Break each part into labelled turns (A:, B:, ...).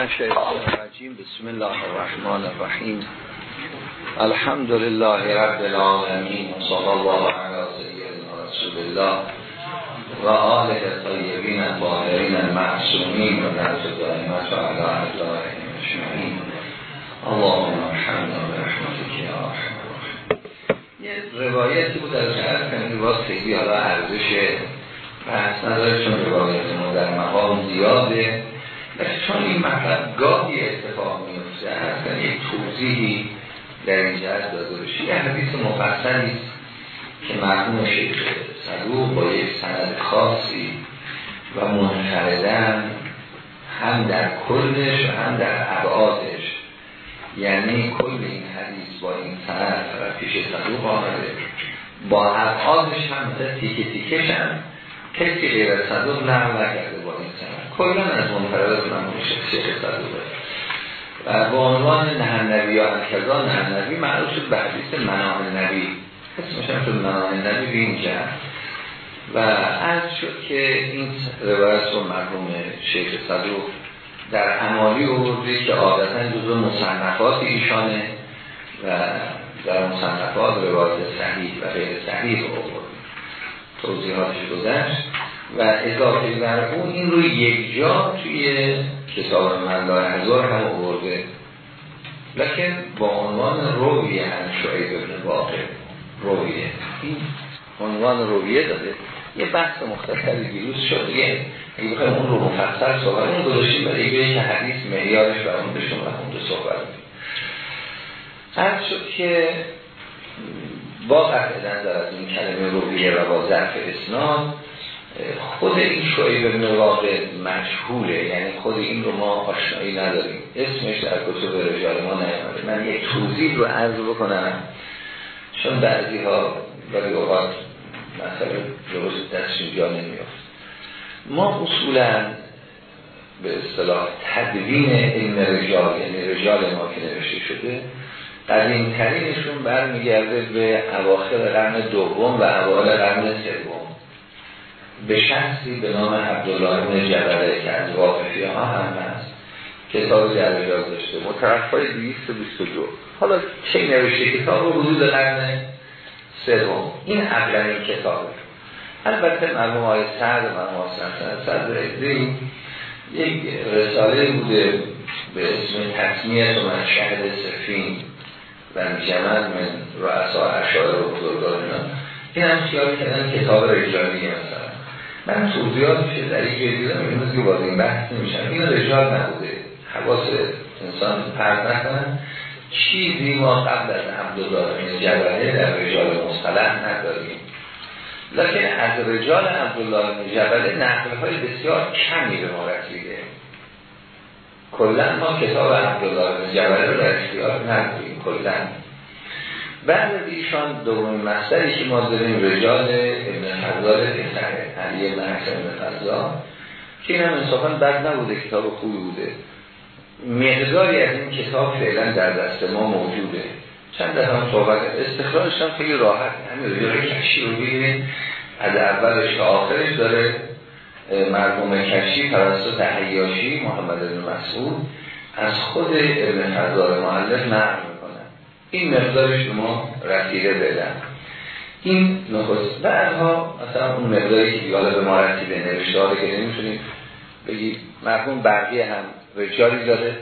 A: الشیطان الرجیم. بسم الله الرحمن الرحیم. الحمد لله رب العالمین صلی الله علی سیدنا رسول الله و آله طیبین الطاهرین المعصومین و نرز دائمت و علی اعدائهم اجمعین. اللهم ارحمنا برحمتک یا ارحم یه روایتی بود از عرض کنید با خیلی حالا ارزش بحث نداره چون روایت ما در مقام زیاده. چون این مطلب گاهی اتفاق میفته اصلا یک توضیحی در این جهت داده یه حدیث مفصلی است که مرحوم شیخ صدوق با یک سند خاصی و منفردن هم در کلش و هم در ابعادش یعنی کل این حدیث با این سند و پیش صدوق آمده با ابعادش هم مثل تیکه تیکش هم کسی غیر صدوق نرم نکرده با این سند کلا از منفردات من شیخ صدوقه و با عنوان نهنبی یا انکزا نهنبی معروف شد به حدیث منان نبی. اسمش هم شد منان نبی به این و از شد که این روایت رو مرحوم شیخ صدوق در عمالی آورده که عادتا جزو مصنفات ایشانه و در مصنفات روایت صحیح و غیر صحیح آورده. توضیحاتش گذشت و اضافه بر اون این رو یک جا توی کتاب ملا هزار هم آورده لکن با عنوان رویه هم شعیب ابن واقع رویه. این عنوان رویه داده یه بحث مختصری دیروز شد. دیگه اگه بخوایم اون رو مفصل صحبت اون گذاشتیم برای بگه که حدیث معیارش و اون به شما اون صحبت هر شد که با قطعه در از این کلمه رویه و با ظرف اسناد خود این شعیب ابن واقع یعنی خود این رو ما آشنایی نداریم. اسمش در کتب رجال ما نیامده. من یک توضیح رو عرض بکنم چون بعضی ها ولی اوقات مثلا درست دستشون جا نمیافت. ما اصولا به اصطلاح تدوین علم رجال یعنی رجال ما که نوشته شده قدیم ترینشون برمیگرده به اواخر قرن دوم و اوایل قرن سوم. به شخصی به نام عبدالله بن جبره که از واقفی ها هم هست. کتاب جرجاز داشته. مترف های 222 حالا چه نوشته کتاب؟ رو حدود قرن سوم. این اولین کتابه البته مرموم های سرد مرموم های سرد رزی یک رساله بوده به اسم تصمیت و من شهد سفین. و جمل من رؤسا اشاره و بزرگان این هم خیال کردن کتاب رجالی مثلا من توضیحاتش در این دیدم امروز که وارد این بحث نمیشم. این رجال نبوده. حواس انسان پرد نکنن. چیزی ما قبل از عبدالله جبله در رجال مصطلح نداریم. لکن از رجال عبدالله جبله نقل های بسیار کمی به ما رسیده. کلا ما کتاب عبدالله جبله رو در اختیار نداریم کلا بعد از ایشان دومین مصدری که ما داریم رجال ابن فضال پسر علی ابن حسن ابن فضال که این هم انصافا بد نبوده کتاب خوبی بوده. مقداری از این کتاب فعلا در دست ما موجوده. چند دفعه هم صحبت استخراجش هم خیلی راحت. همین رجال کشی رو بگیریم از اولش تا آخرش داره. مرحوم کشی توسط حیاشی محمد بن مسعود از خود ابن فضال معلف نقل این مقدارش به ما رسیده بدن. این نخست بعدها مثلا اون مقداری که حالا به ما رسیده نوشته که نمی‌تونیم بگید مرحوم برقی هم رجالی داره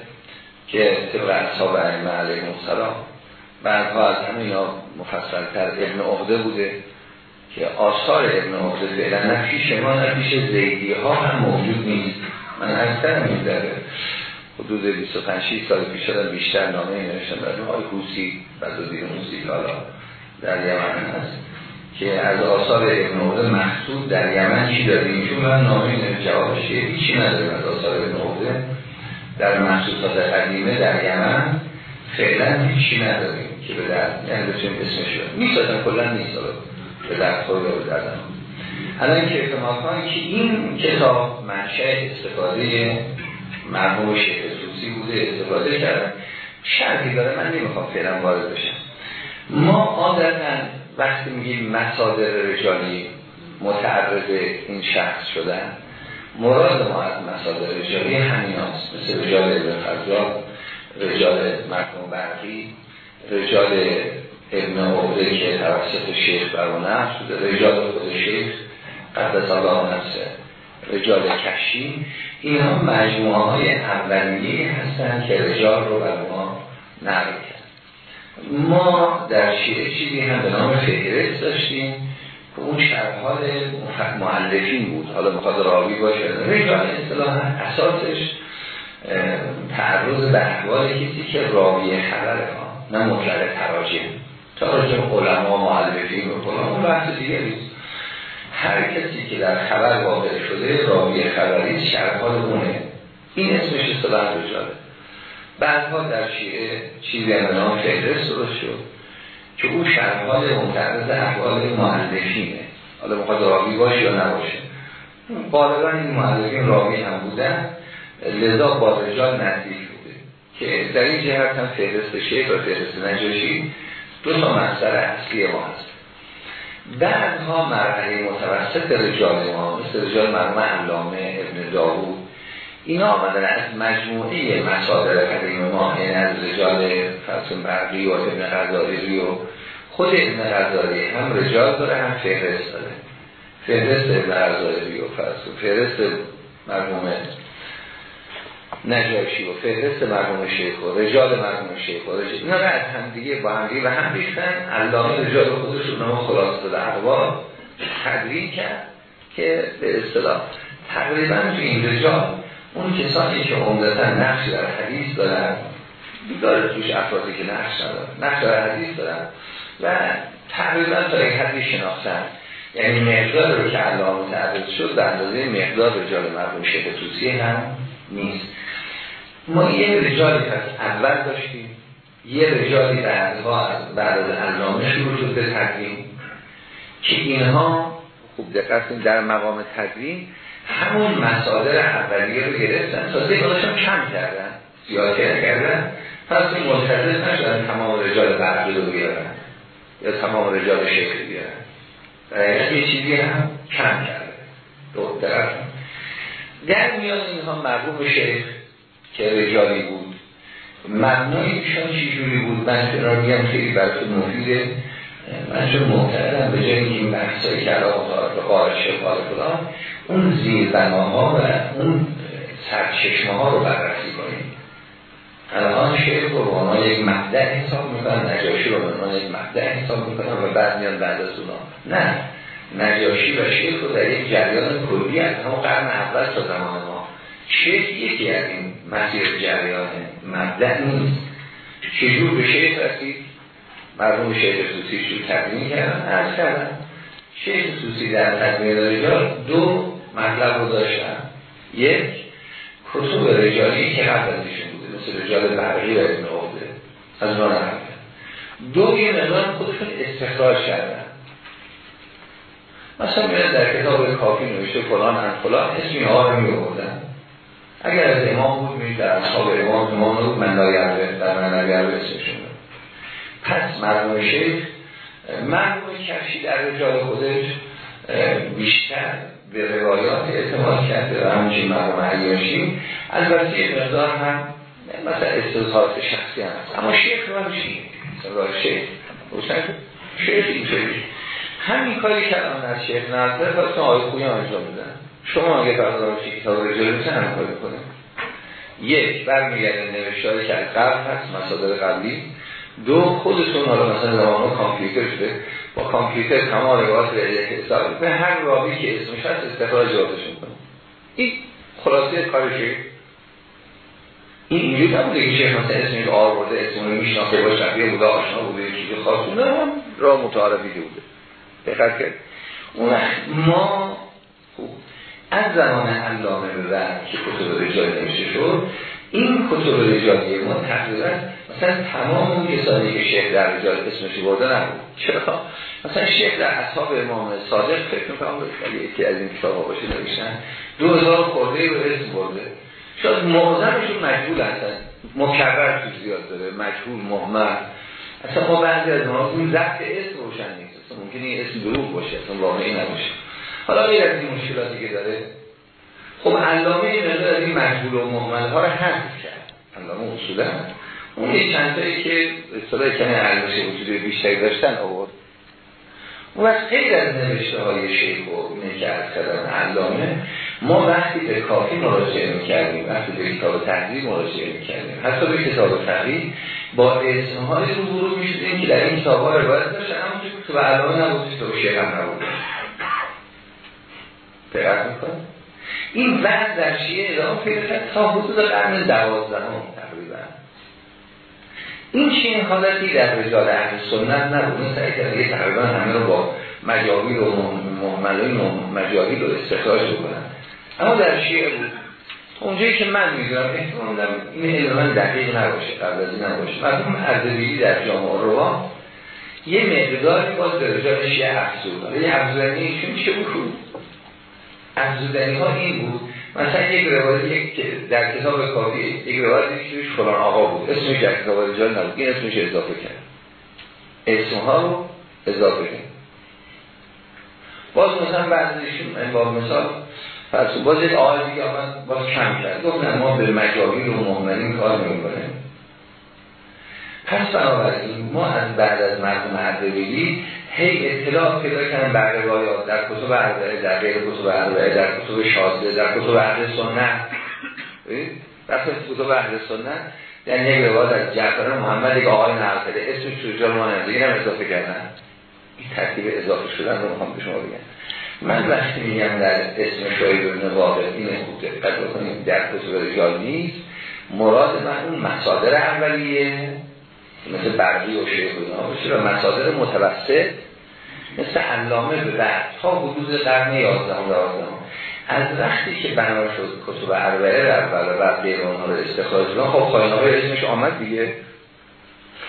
A: که طبق اصحاب ائمه علیهم السلام بعدها از همین ها مفصلتر ابن عقده بوده. آثار ابن عقده فعلا نه پیش ما نه پیش زیدی ها هم موجود نیست. من از داره حدود 25 سال پیش شدن بیشتر نامه نوشتن در های حوسی بدوزیر موسی حالا در یمن هست. که از آثار ابن عقده محسود در یمن چی داریم؟ چون من نامه جوابش هیچی نداریم از آثار ابن عقده در محسوسات قدیمه در یمن فعلا هیچی نداریم که به در یعنی بتونیم اسمش رو. می‌سازن کلا نیست به دردن الان که احتمال که این کتاب منشه استفاده مرموم شیخ سوسی بوده استفاده کردن. شرطی داره من نمی‌خوام فعلا وارد بشم. ما عادتا وقتی میگیم مصادر رجالی متعرض این شخص شدن مراد ما از مسادر رجالی همین هست مثل رجال ابن رجال مرکم برقی رجال ابن عبده که توسط شیخ برو نفس رجال خود شیخ قدس الله نفسه رجال کشی. اینها مجموعه های اولیه هستن که رجال رو بر ما کرد ما در شیعه چیزی هم به نام فهرست داشتیم که اون شرحال معلفین بود. حالا مخواد راوی باشه. رجال اصطلاح اساسش تعرض به احوال کسی که راوی خبر ها نه مطلق تراجم. تراجم علما معلفین و فلان اون بحث دیگه هر کسی که در خبر واقع شده راوی خبری شرحال اونه. این اسمش اصطلاح رجاله. بعدها در شیعه چیزی هم نام فهرست درست شد که او شرحال متعرض احوال معلفینه حالا مخواد راوی باشه یا نباشه. غالبا این معلفین راوی هم بودن. لذا با رجال نزدیک بوده. که در این جهت هم فهرست شیخ و فهرست نجاشی دو تا مصدر اصلی ما هست. بعدها مرحله متوسط رجال ما مثل رجال مرموم علامه ابن داوود اینا آمدن از مجموعه مصادر قدیم ما یعنی از رجال فرسون برقی و ابن غزالی و خود ابن غزالی هم رجال داره هم فهرست داره. فهرست ابن غزالی و فرسون فهرست مرموم نجاشی و فهرست مرحوم شیخ و رجال مرحوم شیخ و رجال. اینا از هم دیگه با هم دیگه و هم ریختن. علامه رجال خودشون نام خلاص داده. احوال تدریل کرد که به اصطلاح تقریبا تو این رجال اون کسانی که عمدتا نقش در حدیث دارن داره توش افرادی که نقش ندارن نقش در حدیث دارن و تقریبا تا یک حدی شناختن. یعنی مقدار رو که علامه متعرض شد به اندازه مقدار رجال مرحوم شیخ توسی هم نیست. ما یه رجالی پس اول داشتیم. یه رجالی بعدها بعد از علامه شروع شد به تدوین که اینها خوب دقت در مقام تدوین همون مسادر اولیه رو گرفتن. تا دیگرشون کم کردن زیاد کردن. پس این ملتزم نشدن تمام رجال بعدی رو بیارن یا تمام رجال شکل بیارن. در یه چیزی هم کم کرده. در میان اینها مرحوم شیخ که رجالی بود. مبنای ایشان چجوری بود؟ من چرا میگم خیلی براتون مفیده. من چون معتقدم به جای این بحثایی که علاقه به قارش کدام اون زیر بناها و اون سرچشمه ها رو بررسی کنیم. الان شیخ رو به یک مبدع حساب می‌کنن نجاشی رو به یک مبدع حساب می‌کنن و بعد میان بعد از اونا. نه نجاشی و شیخ رو در یک جریان کلی از همون قرن اول تا زمان ما. شیخ یکی از این مسیر جریان مبدع نیست. چجور به شیخ رسید؟ مرحوم شیخ سوسی شو تبیین کردن؟ از کردن. شیخ سوسی در تدمیر رجال دو مطلب رو داشتن. یک کتب رجالی که قبل از ایشون بوده مثل رجال برقی و ابن عبده. از ما دو یه مقدار خودشون استخراج کردن. مثلا میاد در کتاب کافی نوشته فلان ان فلان اسم اینها رو می آوردن اگر از امام بود میشه در اصحاب امام امام بود من لایعه در من لایعه اسمشون پس مرموم شیخ مرموم کفشی در رجال خودش بیشتر به روایات اعتماد کرده و همچین مرموم عیاشی البته یه مقدار هم مثلا استظهارات شخصی هم هست. اما شیخ رو چی؟ مثلا شیخ. شیخ اینطوری همین کاری که الان از شیخ نظر خواستم آقای خویی انجام بدن. شما اگه فرضا باشی کتاب رجال میشه هم کاری کنه یک برمیگرده نوشتاری که از قبل هست مسادر قبلی. دو خودتون حالا مثلا زمان کامپیوتر شده با کامپیوتر تمام روایات یک حساب به هر راوی که اسمش هست استخراج یادشون کنه این خلاصه کارشه. این اینجوری نبوده که شیخ مثلا اسمش آر برده اسمش می‌شناسه با شبیه بوده آشنا بوده چیزی خاص نه راه متعارفی بوده. دقت کرد. اون ما از زمان علامه به بعد که کتب رجال نمیشه شد این کتب رجالی ما تقریبا مثلا تمام اون کسانی که شیخ در رجال اسمشی برده نبود. چرا؟ مثلا شیخ در اصحاب امام صادق فکر می‌کنم یکی از این کتاب باشه نوشتن دو هزار خورده رو اسم برده. شاید معظمشون مجبول هستن. مکرر تو زیاد داره مجبول مهمل اصلا ما بعضی از ما اون ضبط اسم روشن نیست. ممکنه این اسم دروغ باشه اصلا واقعی نباشه. حالا غیر از این مشکلاتی که داره. خب علامه این این مجبول و محمل ها رو حذف کرد. علامه اصولا. اون یه چند تایی که اصطلاح کمی ارزش وجود بیشتری داشتن آورد. و از غیر از نوشته های شیخ و اینه که کردن علامه. ما وقتی به کافی مراجعه می‌کردیم وقتی به کتاب تحضیر مراجعه می‌کردیم حتی به کتاب فقیه با اسمهای رو ورود می‌شدیم که در این کتاب ها روایت داشتن. اما تو به علامه نبودی تو شیخ هم نبود. دقت می‌کنه این وقت در شیعه ادامه پیدا کرد تا حدود قرن دوازدهم تقریبا. این چنین حالتی در رجال اهل سنت نبود. این سعی کرده تقریبا همه رو با مجاویل و محملین و مجاویل رو استخراج بکنن. اما در شیعه بود. اونجایی که من می‌دونم احتمال دارم این علمان دقیق نباشه قبل از این نباشه. مرحوم اردبیلی در جامعه رو یه مقداری باز در رجال شیعه افزود. یه افزودنی ایشون چه بود؟ افزودنی ها این بود. مثلا یک روایتی که در کتاب کافی یک روایتی که فلان آقا بود. اسمش در کتاب رجال نبود. این اسمش اضافه کرد. اسمها رو اضافه کرد. باز مثلا بعضیشون با مثال پس باز یک آقای دیگه آمد باز کم کرد. گفت ما به مجاویل و محملین کار نمی‌کنیم. پس بنابراین ما از بعد از مرحوم اردبیلی هی اطلاع پیدا کردن بر روایات در کتب اربعه در غیر کتب اربعه در کتب شازده در کتب اهل سنت. در کتب اهل سنت در یک روایت از جعفر محمد یک آقای نقل کرده اسمش ما نمیده هم اضافه کردن این ترتیب اضافه شدن رو می‌خوام به شما بگم. من وقتی میگم در اسم شاید و واقع این خوب دقت بکنیم در کتب رجال نیست. مراد من اون مصادر اولیه مثل برقی و شیخ و مصادر متوسط. مثل علامه به بعد تا حدود قرن 11 12 از وقتی که بنا شد کتب اربعه در اول و بعد غیر اونها رو استخراج کردن خب خواهی اسمش آمد دیگه.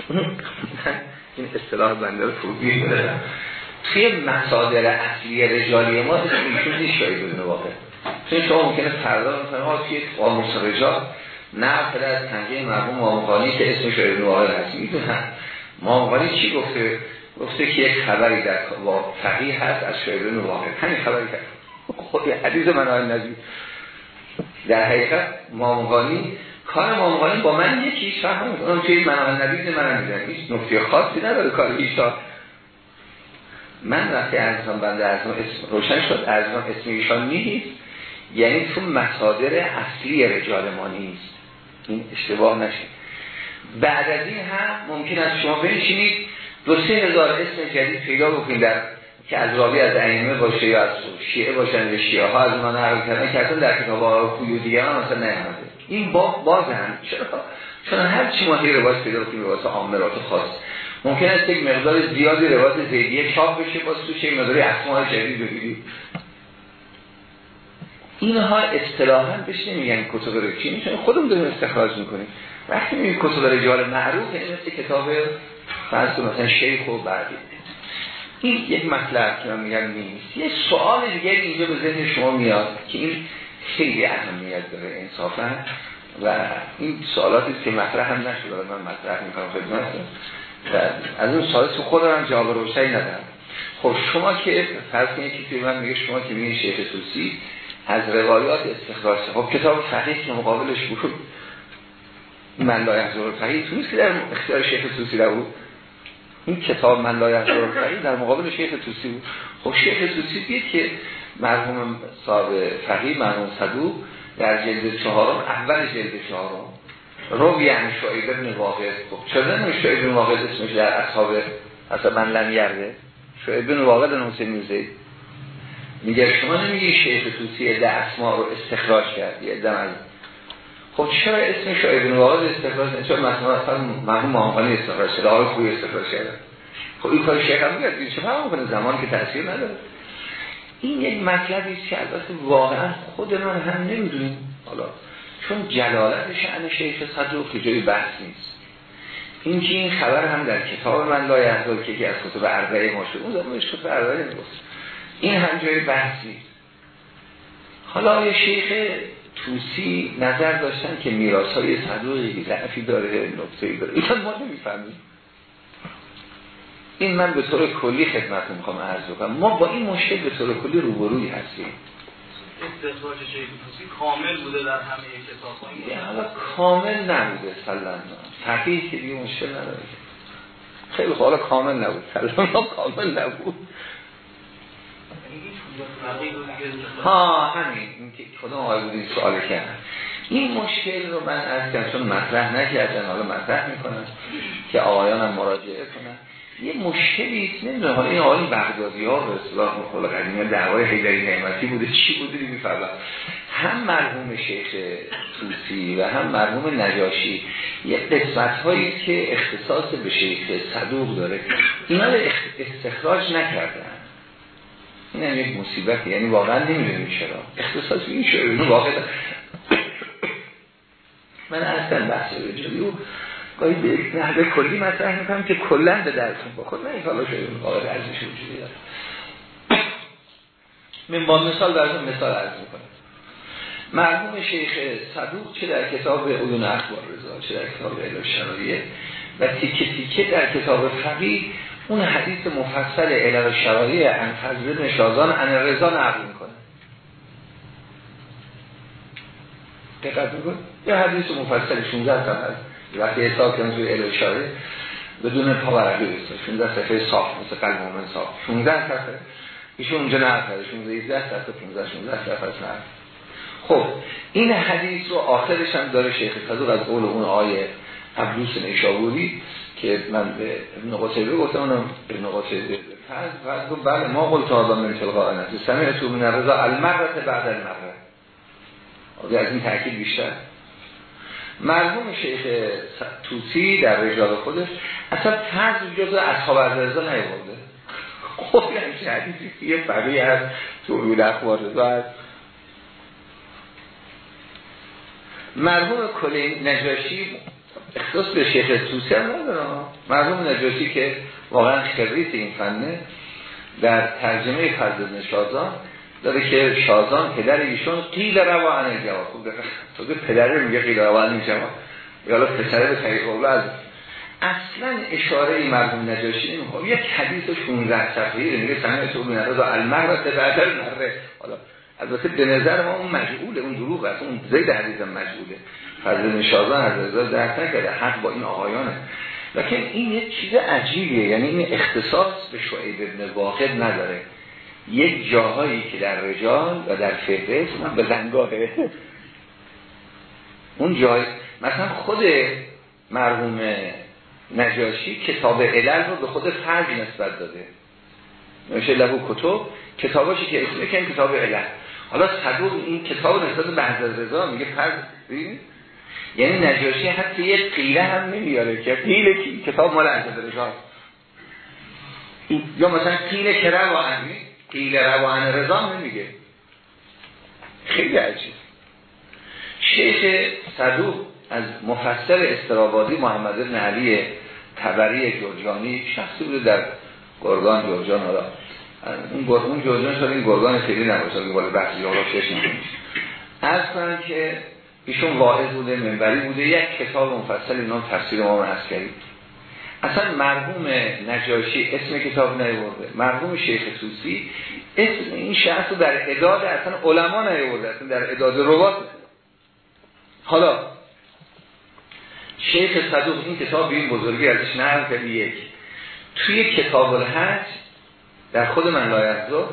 A: این اصطلاح بنده رو توضیح بدم توی مصادر اصلی رجالی ما ایشون نیست شاید بدون واقع. چون شما ممکنه فردا مثلا ها توی قاموس رجال نه از تنگه مرحوم مامقانی که اسمش شاید واقع هست. می‌دونن مامقانی چی گفته؟ گفته که یک خبری در فقیه هست از شاید واقع همین خبری کرد خود حدیث منهای نزی در حقیقت مامقانی کار مامقانی با من یکیش فهم اون توی منهای نبیز من میدن هیچ نکته خاصی نداره کار ایشا. من وقتی ارزان بنده ارزان اسم روشن شد ارزان اسم ایشان نیست. یعنی تو مصادر اصلی رجال ما نیست. این اشتباه نشه. بعد از این هم ممکن است شما بنشینید. دو سه هزار اسم جدید پیدا بکنید در که از رابی از ائمه باشه یا از شیعه باشن یا شیعه ها از ما نقل کردن. که اصلا در کتاب آقای دیگه هم مثلا نیامده. این با باز هم چرا چون هر چی ما هی روایت پیدا کنیم روایت عامرات خاص. ممکن است یک مقدار زیادی روایت زیدیه چاپ بشه باز توش یک مقداری اسماء جدید بگیرید اینها اصطلاحا بهش نمیگن کتب رجالی چون خودمون داریم استخراج می‌کنیم. وقتی میگیم کتب رجال معروف این مثل کتاب فرض مثلا شیخ و بعدی. این یک مطلب که من میگم نیست. یه سوال دیگه اینجا به ذهن شما میاد که این خیلی اهمیت داره انصافا و این سوالاتی که مطرح هم نشده. من مطرح می‌کنم خدمتتون از اون سوالات خودم هم جواب روشنی ندارم. خب شما که فرض کنید که من میگه شما که میگه شیخ توسی از روایات استخراج خب کتاب فقیه که مقابلش بود. من لا یحضر فقیه تو نیست که در اختیار شیخ توسی بود. این کتاب من لا یحضر فقیه در مقابل شیخ توسی بود. خب شیخ توسی دید که مرحوم صاحب فقیه مرحوم صدوق در جلد چهارم اول جلد چهارم رو یعنی شاید ابن واقع خب چرا نمی شاید ابن واقع اسمش در اصحاب اصلا من لم یرده. شاید ابن واقع در حسین میزید میگه شما نمیگی شیخ توسی ده اسما رو استخراج کرد یه از خب چرا اسم شاید ابن واقع استخراج نه چون مثلا اصلا مرحوم ماهانی استخراج شده آقای خوبی استخراج کرده. خب این کار شیخ هم میگه چه فهم کنه زمانی که تاثیر نداره. این یک مطلبی است که البته واقعا خود من هم نمی‌دونیم. حالا چون جلالت شأن شیخ صدوق که جای بحث نیست. این که این خبر هم در کتاب من لای احضال که از کتب اربعه ما شد. اون زمانش اربعه نمی‌گفت این هم جای بحثی حالا یه شیخ توسی نظر داشتن که میراث های صدوقی ضعفی داره نکته داره. این ما نمی‌فهمیم. این من به طور کلی خدمت می‌خوام عرض کنم ما با این مشکل به طور کلی روبروی هستیم.
B: استخراج شیخ کامل بوده در همه کتاب
A: حالا کامل نبوده سلام. فقیه که دیگه مشکل نداره. خیلی حالا کامل نبود. سلام کامل نبود. ها همین. کدوم آقای بودین سوال کردن این مشکل رو من از چون مطرح نکردن حالا مطرح می‌کنم که آقایانم مراجعه کنن. یه مشکلی نمی‌دونم حالا این آقای بغدادی ها به اصطلاح مخول قدیمی دعوای حیدری نعمتی بوده چی بوده میفرمایید هم مرحوم شیخ توسی و هم مرحوم نجاشی یه قسمت هایی که اختصاص به شیخ صدوق داره اینا رو استخراج نکردن. این هم یک مصیبت یعنی واقعا نمی‌دونیم چرا. اختصاص این شده واقعا من اصلا بحث رجالی و گاهی به نحوه کلی مطرح می‌کنم که کلا به درسون بخور نه حالا شده واقع ارزش وجودی داره من با مثال براتون مثال عرض می‌کنم. مرحوم شیخ صدوق چه در کتاب عیون اخبار رضا چه در کتاب علم شرایه و تیکه تیکه در کتاب فقیه اون حدیث مفصل علل شرایع ان فضل نشازان ان رضا نقل می‌کنه. دقت میکن یه حدیث مفصل 16 تا هست. وقتی حساب کنید توی علل شرایع بدون پاورقی بسته 16 صفحه صاف مثل قلب مومن صاف. 16 صفحه. ایشون اونجا نقل کرده. 16 صفحه 15 16 صفحه نقل. خب این حدیث رو آخرش هم داره شیخ صدوق از قول اون آیه عبدوس نیشابوری که من به ابن قتیبه گفتم اونم ابن قتیبه فرض فرض بله ما قلت آدم من تلقاء نفس سمعت من رضا المرت بعد المره از این تاکید بیشتر؟ مرحوم شیخ توسی در رجال خودش اصلا فرض جزء اصحاب رضا نیورده. خب یعنی حدیثی که یه فقیه از تو اخبار رضا هست. مرحوم کلی نجاشی اختصاص به شیخ توسی هم نداره مرحوم نجاشی که واقعا خریت این فنه در ترجمه فضل شازان داره که شازان پدر ایشون قیل روان جواب. خوب تو پدر میگه قیل روان جواب. یا حالا پسره به طریق از اصلا اشاره این مرحوم نجاشی نمی‌خوام یک حدیث 16 صفحه‌ای میگه سنه تو من از المرت بعد المره حالا البته به نظر ما اون مجعوله اون دروغ است. اون زید حدیث مجعوله فضل نشازان از رضا درک نکرده حق با این آقایانه لکن این یک چیز عجیبیه. یعنی این اختصاص به شعیب ابن واقع نداره. یک جاهایی که در رجال و در فهرست من به زنگاهه اون جای مثلا خود مرحوم نجاشی کتاب علل رو به خود فرج نسبت داده. نوشه لبو کتب کتاباشی که اسمه کن کتاب علل. حالا صدوق این کتاب نسبت به حضرت رضا میگه فرض یعنی نجاشی حتی یه قیله هم نمیاره که قیله کتاب مال حضرت رضا. یا مثلا قیله که روان قیله روان رضا نمیگه. خیلی عجیب. شیخ صدوق از مفسر استرابادی محمد بن علی تبری جرجانی شخصی بوده در گرگان جرجان حالا اون گرگان جرجان شد این گرگان خیلی نباشه که بالا شش نمیشه از کنم که ایشون واحد بوده منبری بوده یک کتاب مفصل اینا تفسیر ما هست کردیم. اصلا مرحوم نجاشی اسم کتاب نیورده مرحوم شیخ توسی اسم این شخص رو در اداد اصلا علما نیورده اصلا در اداد روات حالا شیخ صدوق این کتاب به این بزرگی ازش نقل کرد یک. توی کتاب الحج در خود من لایزو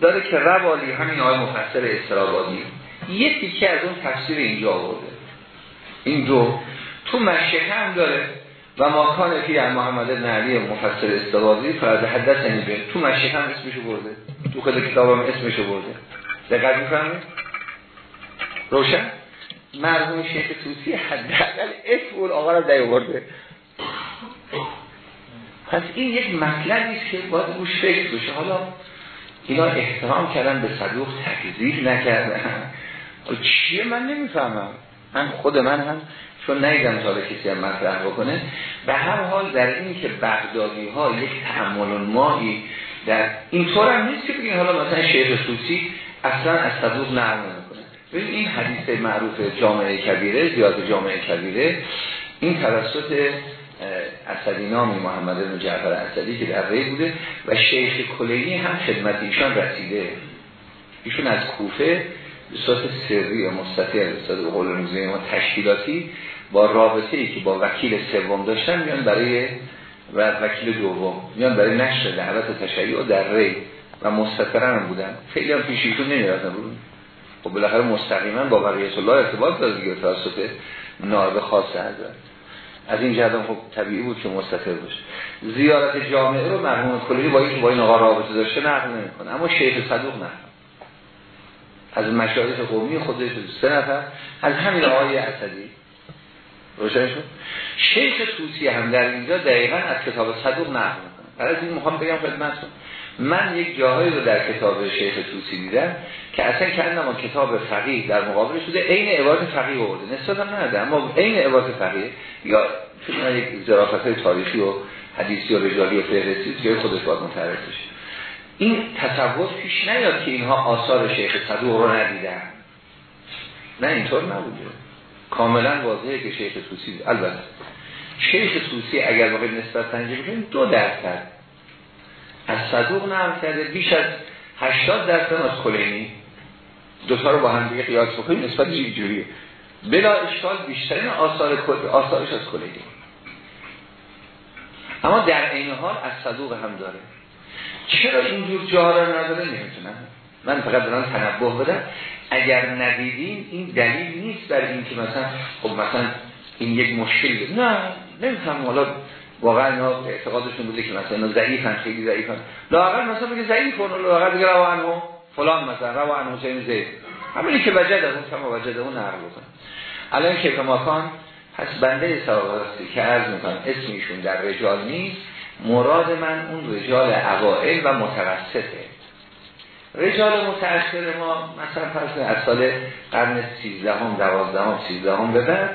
A: داره که روالی همین آقای مفسر استرابادی یه تیکه از اون تفسیر اینجا آورده. این دو تو مشهه هم داره و ماکان فی محمد نعلی مفسر استرابادی فرد حدث به تو مشهه هم اسمشو برده. تو خود کتاب هم اسمشو برده. دقیق می‌فهمید روشن؟ مرحوم شیخ توسی حداقل اسم اون آقا را دیورده پس این یک مطلبی است که باید روش فکر بشه. حالا اینا احترام کردن به صدوق تکذیب نکردن. چیه من نمی‌فهمم. من خود من هم چون نیدم تا کسی هم مطرح بکنه. به هر حال در این که بغدادی ها یک تحمل مایی در این طور هم نیست که بگیم حالا مثلا شیخ توسی اصلا از صدوق نقل نمی‌کنه. ببین این حدیث معروف جامعه کبیره زیاد جامعه کبیره. این توسط اسدی نامی محمد بن جعفر اسدی که در ری بوده و شیخ کلینی هم خدمت ایشان رسیده. ایشون از کوفه به صورت سری یا مستطیع به قول ما تشکیلاتی با رابطه ای که با وکیل سوم داشتن میان برای و وکیل دوم میان برای نشر دعوت تشیع در ری و مستقرن هم بودن. خیلی هم پیشیتون نمیرازن بودن خب بالاخره مستقیما با بقیه الله ارتباط داره دیگه توسط نائب خاص حضرت. از این جهت خب طبیعی بود که مستقر باشه. زیارت جامعه رو مرحوم کلی با اینکه با این آقا رابطه داشته نقل نمی‌کنه. اما شیخ صدوق نه از مشایخ قومی خودش سه نفر. از همین آقای اسدی. روشن شد؟ شیخ توسی هم در اینجا دقیقا از کتاب صدوق نقل می‌کنه. برای این می‌خوام بگم خدمتتون. من یک جاهایی رو در کتاب شیخ توسی دیدم که اصلا کردم اما کتاب فقیه در مقابل شده عین عبارت فقیه آورده. نسبت هم نده اما عین عبارت فقیه یا یک ظرافت تاریخی و حدیثی و رجالی و فهرستی که خودش باید متعرض این تصور پیش نیاد که اینها آثار شیخ صدوق رو ندیدن. نه اینطور نبوده. کاملا واضحه که شیخ توسی البته. شیخ توسی اگر واقعی نسبت تنجی بکنیم دو درصد از صدوق کرده بیش از 80 درصد از کلینی دوتا رو با هم دیگه قیاس بکنیم نسبت جوریه بلا اشکال بیشترین آثار آثارش از کلینی. اما در این حال از صدوق هم داره. چرا اینجور جاها رو نداره؟ نمی‌تونم من فقط دارم تنبه بدم. اگر ندیدیم این دلیل نیست برای اینکه مثلا خب مثلا این یک مشکل نه نمی‌تونم حالا واقعا اینا اعتقادشون بوده که مثلا ضعیفن خیلی ضعیفن. لااقل مثلا بگه ضعیفن لااقل بگه روانو فلان مثلا روان حسین زید همینی که وجد اون کما وجد اون نقل بکن. الان که ماکان پس بنده سوابقی که عرض می‌کنم اسمیشون در رجال نیست. مراد من اون رجال اوائل و متوسطه. رجال متأخر ما مثلا فرض از سال قرن 13 هم 12 هم 13 هم ببر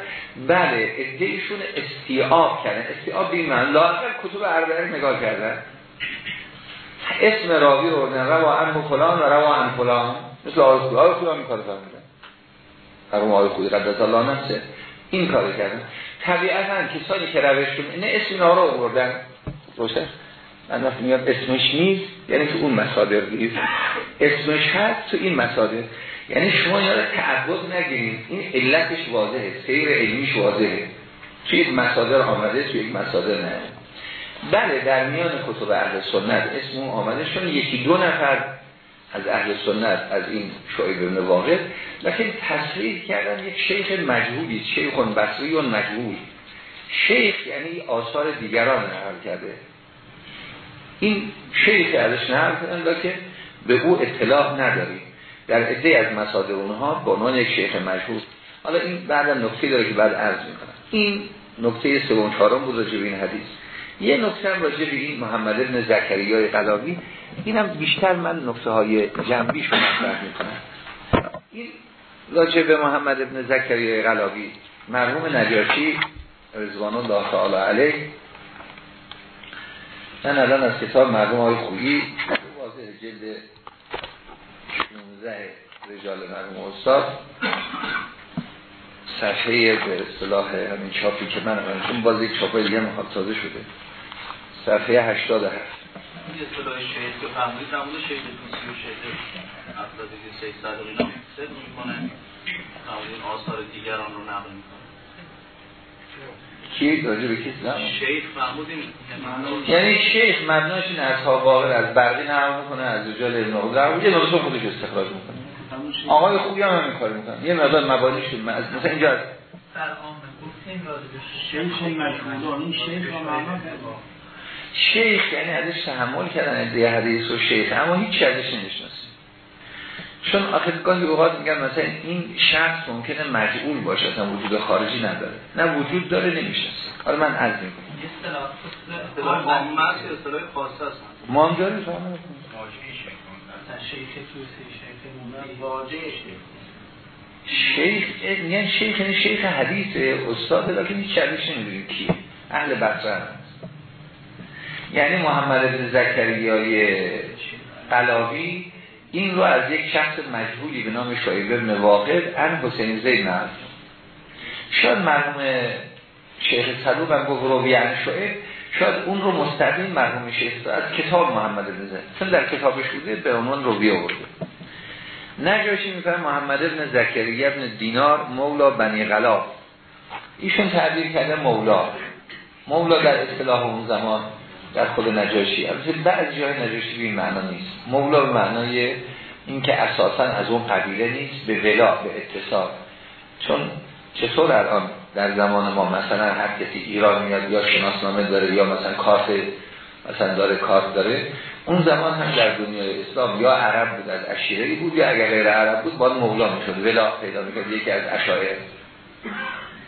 A: بله ادهیشون استیاب کردن. استیاب بین من لاغر کتب اربعه نگاه کردن. اسم راوی رو بردن روا ان فلان و روا ان فلان. مثل خوی آقای خوی هم این کار فرمودن. مرحوم آقای خوی قدس الله نفسه. این کار کردن. طبیعتا کسانی که روشتون اینه اسم اینا رو بردن روشن؟ من وقتی میاد اسمش نیست یعنی تو اون مصادر نیست. اسمش هست تو این مصادر. یعنی شما اینا رو تعبد نگیرید. این علتش واضحه سیر علمیش واضحه. توی یک مصادر آمده توی یک مصادر نه. بله در میان کتب اهل سنت اسم اون آمده شون یکی دو نفر از اهل سنت از این شعیب واقع لیکن تصریح کردن یک شیخ مجهولی شیخ بصری و مجهول. شیخ یعنی آثار دیگران نقل کرده. این شیخ ازش نقل کردن که به او اطلاع نداریم. در عده از مصادر اونها با عنوان یک شیخ مشهور حالا این بعد نکته داره که بعد عرض می‌کنم. این نکته سوم چهارم بود راجع به این حدیث. یه نکته هم راجع به این محمد ابن زکریای قلاوی اینم بیشتر من نکته های جنبیش رو مطرح می‌کنم. این راجع به محمد ابن زکریای قلاوی مرحوم نجاشی رضوان الله تعالی علیه من الان از کتاب مرحوم های خویی واضح جلد 16 رجال مرحوم استاد صفحه به اصطلاح همین چاپی که من چون باز یک چاپای دیگه مخواد تازه شده. صفحه 87
B: این اصطلاح شهید که فهمید نمود شهید توسی و شهید افرادی که سید صدقی نام سد می‌کنه آثار دیگران رو نقل می‌کنه.
A: کی راجع به کی
B: شیخ محمودی
A: یعنی شیخ مبناش این اصحاب واقع از برقی نقل می‌کنه از رجال ابن عمر یه نقطه خودش استخراج می‌کنه. آقای خوبی هم همین کار می‌کنه. یه مقدار مبانیش از مثلا اینجا
C: شیخ. مشهودان شیخ
A: شیخ یعنی ازش تحمل کردن ادعای حدیث و شیخ. اما هیچ ازش نمی‌شناسیم چون آخر گاهی اوقات میگن مثلا این شخص ممکنه مجعول باشه اصلا وجود خارجی نداره. نه وجود داره نمی‌شناسه حالا من عرض می‌کنم. ما هم داریم شیخ. یعنی شیخ یعنی شیخ حدیث استاد لیکن هیچ شرطش نمی‌دونیم کی اهل بصره یعنی محمد بن زکریای قلاوی این رو از یک شخص مجهولی به نام شایب ابن واقع ان حسین زید نقل شاید مرحوم شیخ صدوق هم گفت روی ان شایب شاید اون رو مستقیم مرحوم شیخ از کتاب محمد بن زید. چون در کتابش بوده به عنوان روی آورده. نجاشی میفهم محمد ابن زکریه ابن دینار مولا بنی غلاف ایشون تعبیر کرده مولا. مولا در اصطلاح اون زمان. در خود نجاشی. البته بعضی جای نجاشی به این معنا نیست. مولا به معنای اینکه اساسا از اون قبیله نیست به ولا به اتصال. چون چطور الان در زمان ما مثلا هر کسی ایران میاد یا شناسنامه داره یا مثلا کارت مثلا داره کارت داره اون زمان هم در دنیای اسلام یا عرب بود از اشیره بود یا اگر غیر عرب بود باید مولا می‌شد ولا پیدا می‌کرد یکی از اشایر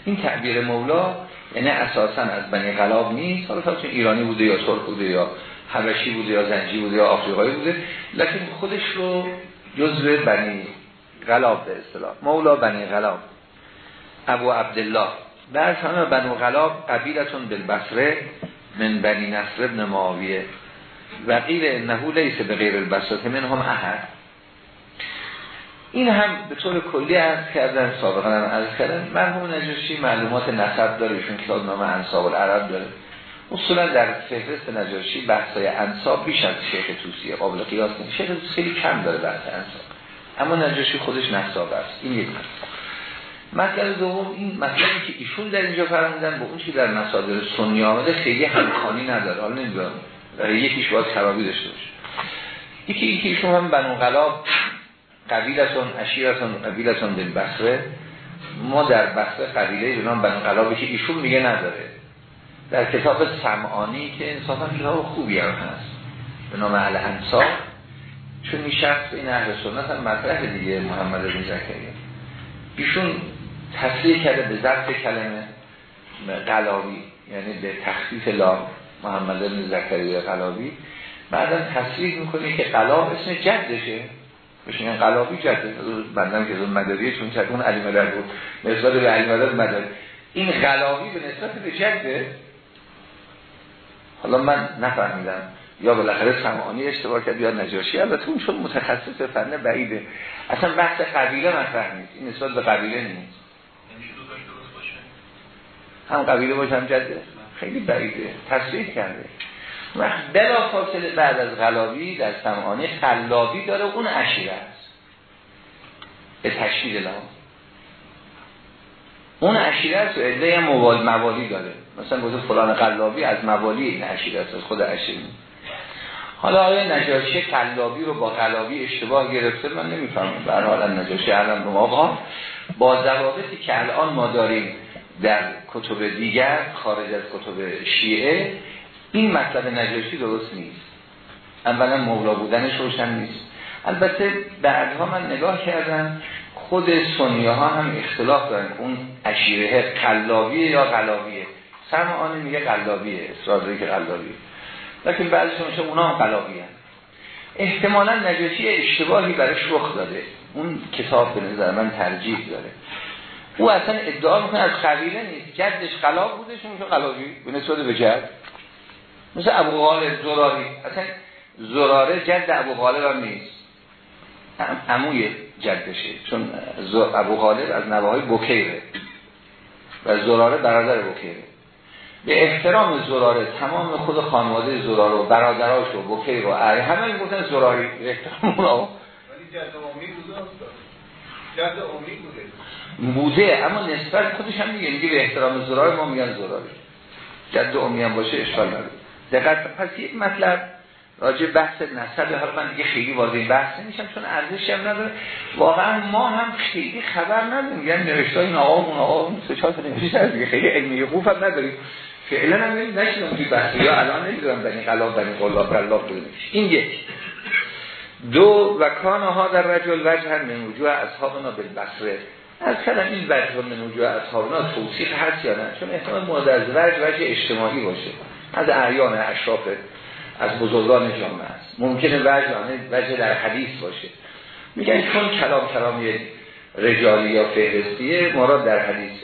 A: این تعبیر مولا یعنی اساسا از بنی غلاب نیست. حالا چون ایرانی بوده یا ترک بوده یا حبشی بوده یا زنجی بوده یا آفریقایی بوده لکن خودش رو جزء بنی غلاب به اصطلاح. مولا بنی غلاب ابو عبدالله. در همه بنو غلاب قبیلتون بالبصره من بنی نصر ابن معاویه. و قیل لیسه به غیر البساط من هم احد. این هم به طور کلی عرض کردن سابقا هم عرض کردن. مرحوم نجاشی معلومات نسب داره ایشون کتاب نام انصاب العرب داره. اصولا در فهرست نجاشی بحثای انصاب بیش از شیخ توسیه قابل قیاس نیست. شیخ توسی خیلی کم داره بحث انصاب. اما نجاشی خودش نساب است. این یک مطلب دوم این مطلبی که ایشون در اینجا فرمودن با اون چی در مصادر سنی آمده خیلی همخانی نداره. حالا نمی‌دونم. یکیش باید خرابی داشته باشه. یکی اینکه ایشون هم بنو قبیلتون اشیرتون قبیلتون به بصره ما در بصره قبیله جنان بنو قلابی که ایشون میگه نداره. در کتاب سمعانی که انصافا کتاب خوبی هم هست. به نام اهل انصاف چون این شخص این اهل سنت هم مطرح دیگه محمد بن زکریا. ایشون تصریح کرده به ضبط کلمه قلاوی یعنی به تخصیص لا محمد بن زکریا قلاوی بعدا تصریح می‌کنه که قلاب اسم جدشه. بهش میگن قلابی جده بندم که اون مداریه چون چون علی مدر بود. نسبت به علی مدر مدر این قلابی به نسبت به جده حالا من نفهمیدم. یا بالاخره سمعانی اشتباه کرد یا نجاشی. البته اون چون متخصص فن بعیده. اصلا بحث قبیله مطرح نیست این نسبت به قبیله نیست. هم قبیله باشه هم جده خیلی بعیده. تصریح کرده. وقت بلا فاصله بعد از غلابی در سمعانی خلابی داره اون عشیره است. به تشکیل لام اون عشیره است و عده موال موالی داره. مثلا بوده فلان قلابی از موالی این عشیره است خود عشیره حالا آیا نجاشی قلابی رو با قلابی اشتباه گرفته من نمی‌فهمم. به حال نجاشی علم رو ما با ضوابطی که الان ما داریم در کتب دیگر خارج از کتب شیعه این مطلب نجاشی درست نیست. اولا مولا بودنش روشن نیست. البته بعدها من نگاه کردم خود سنیه ها هم اختلاف دارن اون اشیره قلابیه یا قلابیه. سمعانی میگه قلابیه اصرار که قلابیه. لیکن بعضیشون میشه اونا هم قلابی هم. احتمالا نجاشی اشتباهی برش رخ داده. اون کتاب به نظر من ترجیح داره. او اصلا ادعا می‌کنه از قبیله نیست. جدش قلاب بودش میشه قلابی؟ به نسبت به جد. مثل ابو غالب زراری. اصلا زراره جد ابو غالب هم نیست. عموی جدشه چون ابو غالب از نواهای بکیره. و زراره برادر بکیره. به احترام زراره تمام خود خانواده زراره و برادراش و بکیر و اری همه این گفتن زراری به احترام اونا ولی جد بوده بوده. بوده اما نسبت خودش هم میگه میگه به احترام زراره ما میگن زراری. جد امی هم باشه اشکال نداره. دقت پس یک مطلب راجع بحث نسب حالا من دیگه خیلی وارد این بحث نمیشم چون ارزشی هم نداره. واقعا ما هم خیلی خبر نداریم. یعنی نوشته این آقا اون آقا اون سه چهار نوشته دیگه. خیلی علمی خوب هم نداریم. فعلا هم نشیدم توی بحثی یا الان نمی‌دونم بنی قلاب بنی قلاب قلاب این یک. دو و کان ها در رجل وجه من وجوه اصحابنا بالبصره. از کلم این وجه من وجوه اصحابنا توصیف هست یا نه؟ چون احتمال مورد از وجه وجه اجتماعی باشه. از اعیان اشراف از بزرگان جامعه است. ممکنه وجه وجه در حدیث باشه. میگن چون کلام کلامی رجالی یا فهرستیه مراد در حدیث.